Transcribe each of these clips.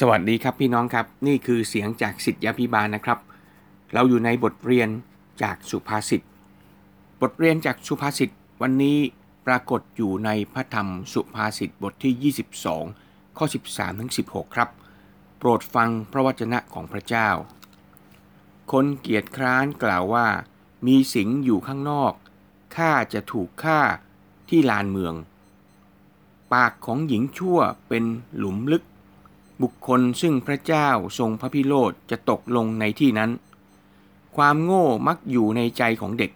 สวัสดีครับพี่น้องครับนี่คือเสียงจากสิทธยาพิบาลนะครับ เราอยู่ในบทเรียนจากสุภาษิตบทเรียนจากสุภาษิตวันนี้ปรากฏอยู่ในพระธรรมสุภาษิตบทที่ 22 ข้อ 13ถึง16 ครับ โปรดฟังพระวจนะของพระเจ้า คนเกียจคร้านกล่าวว่า มีสิงอยู่ข้างนอกข้าจะถูกฆ่าที่ลานเมือง ปากของหญิงชั่วเป็นหลุมลึก บุคคลซึ่งพระเจ้าทรงพระพิโรธจะตกลงในที่นั้น ความโง่มักอยู่ในใจของเด็ก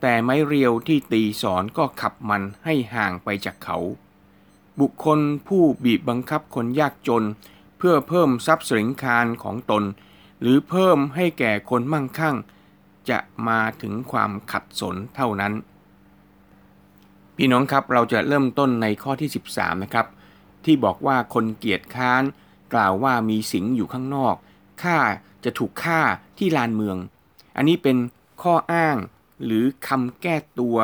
แต่ไม้เรียวที่ตีสอนก็ขับมันให้ห่างไปจากเขา บุคคลผู้บีบบังคับคนยากจน เพื่อเพิ่มทรัพย์สินคารของตน หรือเพิ่มให้แก่คนมั่งคั่ง จะมาถึงความขัดสนเท่านั้น พี่น้องครับเราจะเริ่มต้นในข้อที่ 13 นะครับ ที่บอกว่าคนเกียจค้าน กล่าวว่ามีสิงอยู่ข้างนอก ข้าจะถูกฆ่าที่ลานเมือง อันนี้เป็นข้ออ้างหรือคำแก้ตัว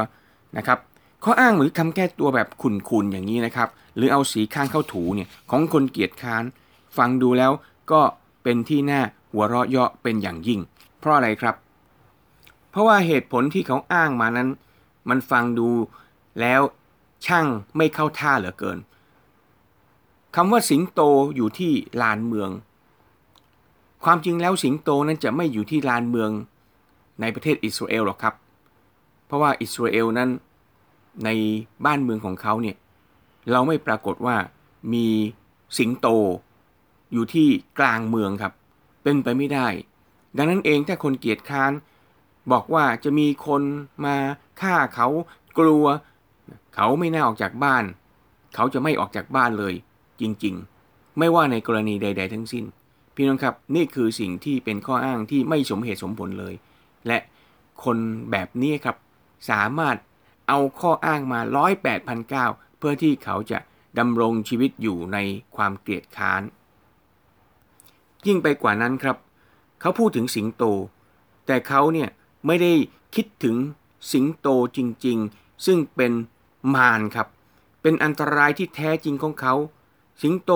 นะครับ ข้ออ้างหรือคำแก้ตัวแบบขุนๆอย่างนี้นะครับ หรือเอาสีข้างเข้าถูเนี่ยของคนเกียจค้าน ฟังดูแล้วก็เป็นที่น่าหัวเราะเยาะเป็นอย่างยิ่ง เพราะอะไรครับ เพราะว่าเหตุผลที่เขาอ้างมานั้น มันฟังดูแล้วช่างไม่เข้าท่าเหลือเกิน คำว่าสิงโตอยู่ที่ลานเมือง ความจริงแล้วสิงโตนั้นจะไม่อยู่ที่ลานเมืองในประเทศอิสราเอลหรอกครับ เพราะว่าอิสราเอลนั้นในบ้านเมืองของเขาเนี่ยเราไม่ปรากฏว่ามีสิงโตอยู่ที่กลางเมืองครับ เป็นไปไม่ได้ ดังนั้นเองถ้าคนเกียจค้านบอกว่าจะมีคนมาฆ่าเขากลัว เขาไม่น่าออกจากบ้าน เขาจะไม่ออกจากบ้านเลย จริง ๆ ไม่ว่าในกรณีใด ๆ ทั้งสิ้น พี่น้องครับนี่คือสิ่งที่เป็นข้ออ้างที่ไม่สมเหตุสมผลเลย และคนแบบนี้ครับสามารถเอาข้ออ้างมาร้อยแปดพันเก้าเพื่อที่เขาจะดำรงชีวิตอยู่ในความเกลียดค้าน ยิ่งไปกว่านั้นครับ เขาพูดถึงสิงโต แต่เขาเนี่ยไม่ได้คิดถึงสิงโตจริง ๆ ซึ่งเป็นมารครับ เป็นอันตรายที่แท้จริงของเขา สิงโต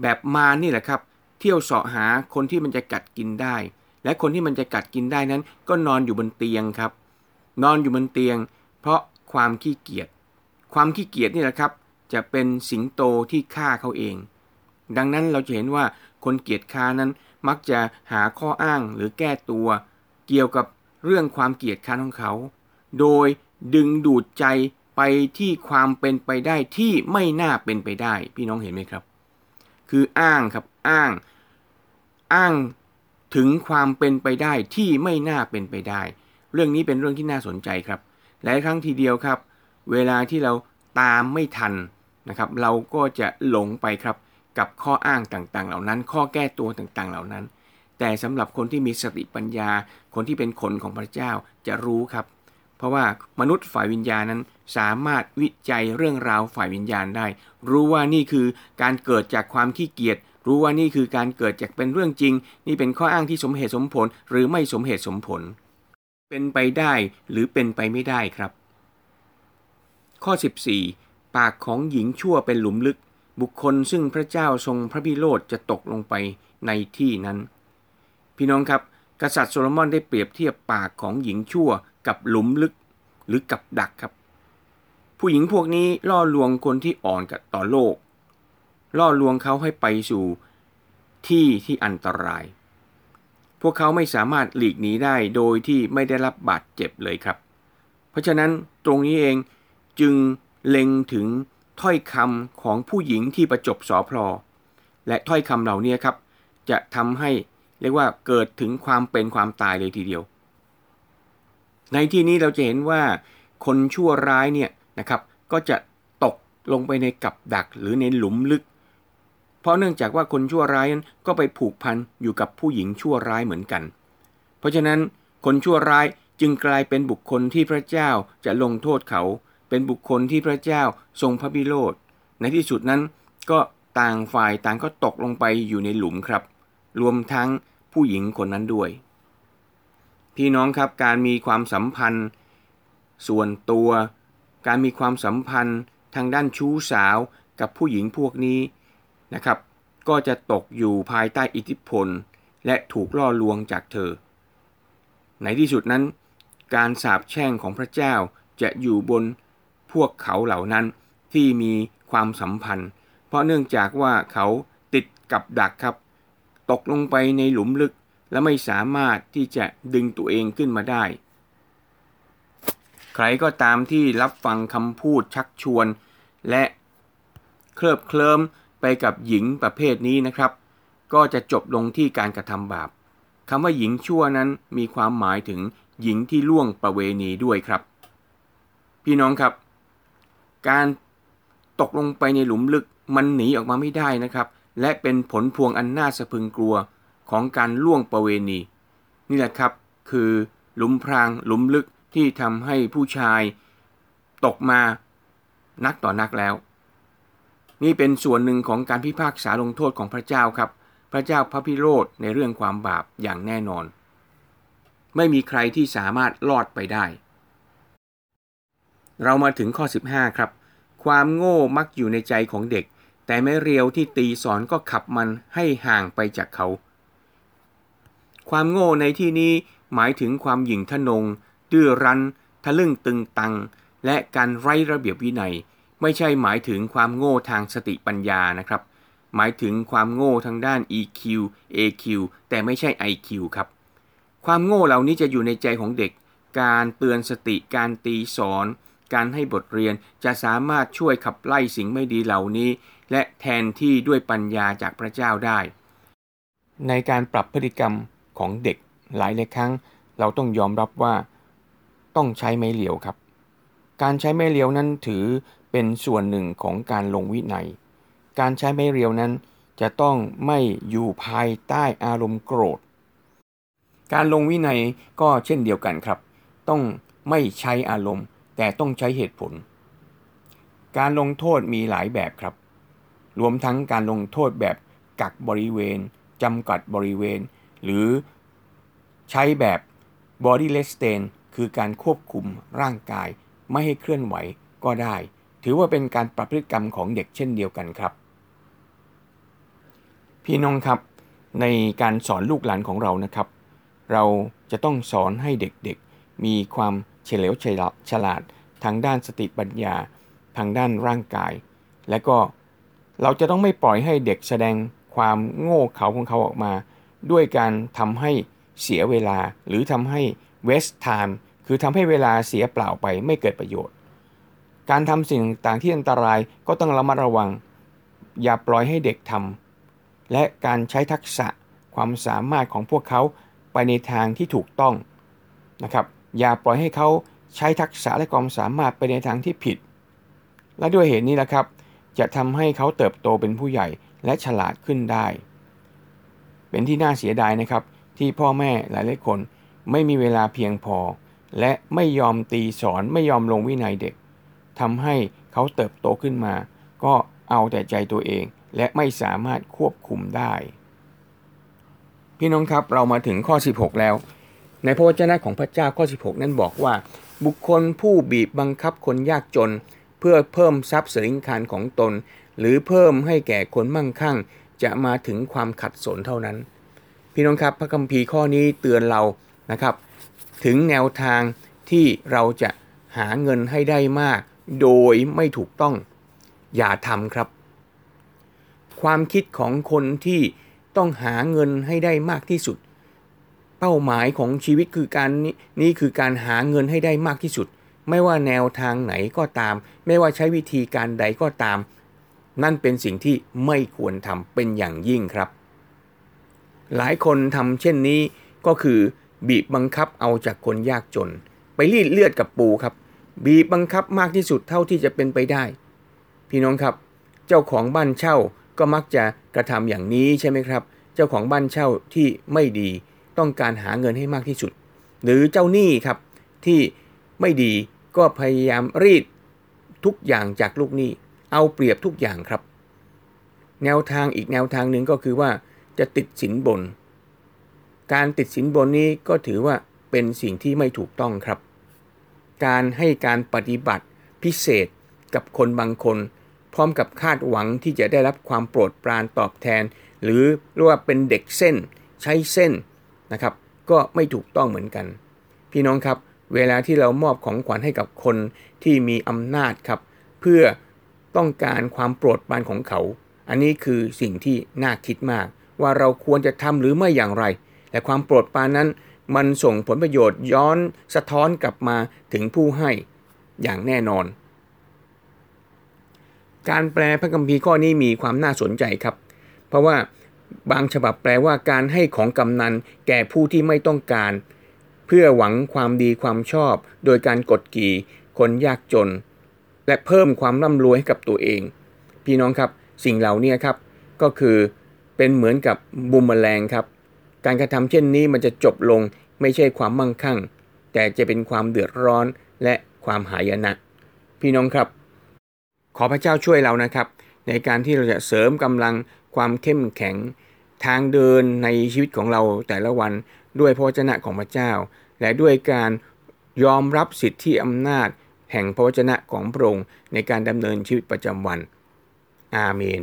แบบมานี่แหละครับ เที่ยวเสาะหาคนที่มันจะกัดกินได้ และคนที่มันจะกัดกินได้นั้น ก็นอนอยู่บนเตียงครับ นอนอยู่บนเตียง เพราะความขี้เกียจความขี้เกียจนี่แหละครับ จะเป็นสิงโตที่ฆ่าเขาเอง ดังนั้นเราจะเห็นว่าคนเกียจค้านั้นมักจะหาข้ออ้างหรือแก้ตัว เกี่ยวกับเรื่องความเกียจค้านของเขา โดยดึงดูดใจ ไปที่ความเป็นไปได้ที่ไม่น่าเป็นไปได้ พี่น้องเห็นไหมครับ คืออ้างครับอ้าง อ้างถึงความเป็นไปได้ที่ไม่น่าเป็นไปได้ เรื่องนี้เป็นเรื่องที่น่าสนใจครับหลายครั้งทีเดียวครับ เวลาที่เราตามไม่ทันนะครับ เราก็จะหลงไปครับกับข้ออ้างต่างๆ เหล่านั้น ข้อแก้ตัวต่างๆ เหล่านั้น แต่สำหรับคนที่มีสติปัญญา คนที่เป็นคนของพระเจ้าจะรู้ครับ ราะว่ามนุษย์ฝ่ายวิญญาณนั้นสามารถวิจัยเรื่องราวฝ่ายวิญญาณได้ รู้ว่านี่คือการเกิดจากความขี้เกียจรู้ว่านี่คือการเกิดจากเป็นเรื่องจริง นี่เป็นข้ออ้างที่สมเหตุสมผล หรือไม่สมเหตุสมผล เป็นไปได้หรือเป็นไปไม่ได้ครับ ข้อ 14 ปากของหญิงชั่วเป็นหลุมลึก บุคคลซึ่งพระเจ้าทรงพระพิโรธจะตกลงไปในที่นั้น พี่น้องครับ กษัตริย์โซโลมอนได้เปรียบเทียบปากของหญิงชั่ว กับหลุมลึกหรือกับดักครับ ผู้หญิงพวกนี้ล่อลวงคนที่อ่อนกับต่อโลก ล่อลวงเขาให้ไปสู่ที่ที่อันตราย พวกเขาไม่สามารถหลีกหนีได้โดยที่ไม่ได้รับบาดเจ็บเลยครับ เพราะฉะนั้นตรงนี้เองจึงเล็งถึงถ้อยคำของผู้หญิงที่ประจบสอพลอและถ้อยคำเหล่านี้ครับ จะทำให้เรียกว่าเกิดถึงความเป็นความตายเลยทีเดียว ในที่นี้เราจะเห็นว่าคนชั่วร้ายเนี่ยนะครับก็จะตกลงไปในกับดักหรือในหลุมลึก เพราะเนื่องจากว่าคนชั่วร้ายนั้นก็ไปผูกพันอยู่กับผู้หญิงชั่วร้ายเหมือนกัน เพราะฉะนั้นคนชั่วร้ายจึงกลายเป็นบุคคลที่พระเจ้าจะลงโทษเขา เป็นบุคคลที่พระเจ้าทรงพระบิโรธในที่สุดนั้นก็ต่างฝ่ายต่างก็ตกลงไปอยู่ในหลุมครับ รวมทั้งผู้หญิงคนนั้นด้วย พี่น้องครับการมีความสัมพันธ์ ส่วนตัว การมีความสัมพันธ์ทางด้านชู้สาวกับผู้หญิงพวกนี้นะครับ ก็จะตกอยู่ภายใต้อิทธิพล และถูกล่อลวงจากเธอ ในที่สุดนั้น การสาปแช่งของพระเจ้าจะอยู่บนพวกเขาเหล่านั้นที่มีความสัมพันธ์ เพราะเนื่องจากว่าเขาติดกับดักครับ ตกลงไปในหลุมลึก และไม่สามารถที่จะดึงตัวเองขึ้นมาได้ ใครก็ตามที่รับฟังคำพูดชักชวน และเคลิบเคลิ้มไปกับหญิงประเภทนี้นะครับ ก็จะจบลงที่การกระทำบาปคำว่าหญิงชั่วนั้นมีความหมายถึงหญิงที่ล่วงประเวณีด้วยครับ พี่น้องครับ การตกลงไปในหลุมลึกมันหนีออกมาไม่ได้นะครับ และเป็นผลพวงอันน่าสะพึงกลัว ของการล่วงประเวณี นี่แหละครับ คือหลุมพรางหลุมลึกที่ทำให้ผู้ชายตกมานักต่อนักแล้ว นี่เป็นส่วนหนึ่งของการพิพากษาลงโทษของพระเจ้าครับ พระเจ้าพระพิโรธในเรื่องความบาปอย่างแน่นอน ไม่มีใครที่สามารถรอดไปได้ เรามาถึงข้อ 15 ครับ ความโง่มักอยู่ในใจของเด็ก แต่ไม่เรียวที่ตีสอนก็ขับมันให้ห่างไปจากเขา ความโง่ในที่นี้หมายถึงความหยิ่งทะนง ดื้อรั้น ทะลึ่งตึงตัง และการไร้ระเบียบวินัย ไม่ใช่หมายถึงความโง่ทางสติปัญญานะครับ หมายถึงความโง่ทางด้าน EQ AQ แต่ไม่ใช่ IQ ครับ ความโง่เหล่านี้จะอยู่ในใจของเด็ก การเตือนสติ การตีสอน การให้บทเรียนจะสามารถช่วยขับไล่สิ่งไม่ดีเหล่านี้ และแทนที่ด้วยปัญญาจากพระเจ้าได้ ในการปรับพฤติกรรม ของเด็กหลายหลายครั้ง เราต้องยอมรับว่าต้องใช้ไม้เหลียวครับ การใช้ไม้เหลียวนั้นถือเป็นส่วนหนึ่งของการลงวินัย การใช้ไม้เหลียวนั้นจะต้องไม่อยู่ภายใต้อารมณ์โกรธ การลงวินัยก็เช่นเดียวกันครับ ต้องไม่ใช้อารมณ์ แต่ต้องใช้เหตุผล การลงโทษมีหลายแบบครับ รวมทั้งการลงโทษแบบกักบริเวณจำกัดบริเวณ หรือใช้แบบ body l e s s t a n คือการควบคุมร่างกายไม่ให้เคลื่อนไหวก็ได้ ถือว่าเป็นการปรับพฤติกรรมของเด็กเช่นเดียวกันครับ พี่น้องครับ ในการสอนลูกหลานของเรานะครับ เราจะต้องสอนให้เด็กๆ มีความเฉลียวฉลาดทางด้านสติปัญญา ทางด้านร่างกาย และก็เราจะต้องไม่ปล่อยให้เด็กแสดงความโง่เขลาของเขาออกมา ด้วยการทำให้เสียเวลาหรือทำให้ waste time คือทำให้เวลาเสียเปล่าไปไม่เกิดประโยชน์ การทำสิ่งต่างที่อันตรายก็ต้องระมัดระวัง อย่าปล่อยให้เด็กทำและการใช้ทักษะความสามารถของพวกเขาไปในทางที่ถูกต้องนะครับอย่าปล่อยให้เขาใช้ทักษะและความสามารถไปในทางที่ผิด และด้วยเหตุนี้นะครับ จะทำให้เขาเติบโตเป็นผู้ใหญ่และฉลาดขึ้นได้ เป็นที่น่าเสียดายนะครับ ที่พ่อแม่หลายหลายคนไม่มีเวลาเพียงพอ และไม่ยอมตีสอนไม่ยอมลงวินัยเด็กทำให้เขาเติบโตขึ้นมา ก็เอาแต่ใจตัวเอง และไม่สามารถควบคุมได้ พี่น้องครับเรามาถึงข้อ 16 แล้ว ในพระวจนะของพระเจ้าข้อ 16 นั้นบอกว่า บุคคลผู้บีบบังคับคนยากจน เพื่อเพิ่มทรัพย์สินคานของตน หรือเพิ่มให้แก่คนมั่งคั่ง จะมาถึงความขัดสนเท่านั้น พี่น้องครับพระคัมภีร์ข้อนี้เตือนเรานะครับ ถึงแนวทางที่เราจะหาเงินให้ได้มาก โดยไม่ถูกต้อง อย่าทำครับ ความคิดของคนที่ต้องหาเงินให้ได้มากที่สุด เป้าหมายของชีวิตคือการนี้นี่คือการหาเงินให้ได้มากที่สุด ไม่ว่าแนวทางไหนก็ตาม ไม่ว่าใช้วิธีการใดก็ตาม นั่นเป็นสิ่งที่ไม่ควรทำเป็นอย่างยิ่งครับ หลายคนทำเช่นนี้ก็คือบีบบังคับเอาจากคนยากจน ไปรีดเลือดกับปูครับ บีบบังคับมากที่สุดเท่าที่จะเป็นไปได้ พี่น้องครับ เจ้าของบ้านเช่าก็มักจะกระทำอย่างนี้ใช่ไหมครับ เจ้าของบ้านเช่าที่ไม่ดีต้องการหาเงินให้มากที่สุด หรือเจ้าหนี้ครับที่ไม่ดีก็พยายามรีดทุกอย่างจากลูกหนี้ เอาเปรียบทุกอย่างครับ แนวทางอีกแนวทางหนึ่งก็คือว่าจะติดสินบน การติดสินบนนี้ก็ถือว่าเป็นสิ่งที่ไม่ถูกต้องครับ การให้การปฏิบัติพิเศษกับคนบางคน พร้อมกับคาดหวังที่จะได้รับความโปรดปรานตอบแทน หรือเรียกว่าเป็นเด็กเส้นใช้เส้นนะครับ ก็ไม่ถูกต้องเหมือนกัน พี่น้องครับ เวลาที่เรามอบของขวัญให้กับคนที่มีอำนาจครับ เพื่อ ต้องการความโปรดปรานของเขา อันนี้คือสิ่งที่น่าคิดมาก ว่าเราควรจะทำหรือไม่อย่างไร แต่ความโปรดปรานนั้น มันส่งผลประโยชน์ย้อนสะท้อนกลับมาถึงผู้ให้อย่างแน่นอน การแปลพระคัมภีร์ข้อนี้มีความน่าสนใจครับ เพราะว่าบางฉบับแปลว่าการให้ของกำนันแก่ผู้ที่ไม่ต้องการ เพื่อหวังความดีความชอบ โดยการกดขี่คนยากจน และเพิ่มความร่ำรวยให้กับตัวเอง พี่น้องครับสิ่งเหล่านี้ครับก็คือเป็นเหมือนกับบุมแมลงครับ การกระทำเช่นนี้มันจะจบลงไม่ใช่ความมั่งคั่ง แต่จะเป็นความเดือดร้อนและความหายนะพี่น้องครับ ขอพระเจ้าช่วยเรานะครับ ในการที่เราจะเสริมกำลังความเข้มแข็ง ทางเดินในชีวิตของเราแต่ละวันด้วยพระวจนะของพระเจ้า และด้วยการยอมรับสิทธิอำนาจ แห่งพระวจนะของพระองค์ในการดำเนินชีวิตประจำวัน อาเมน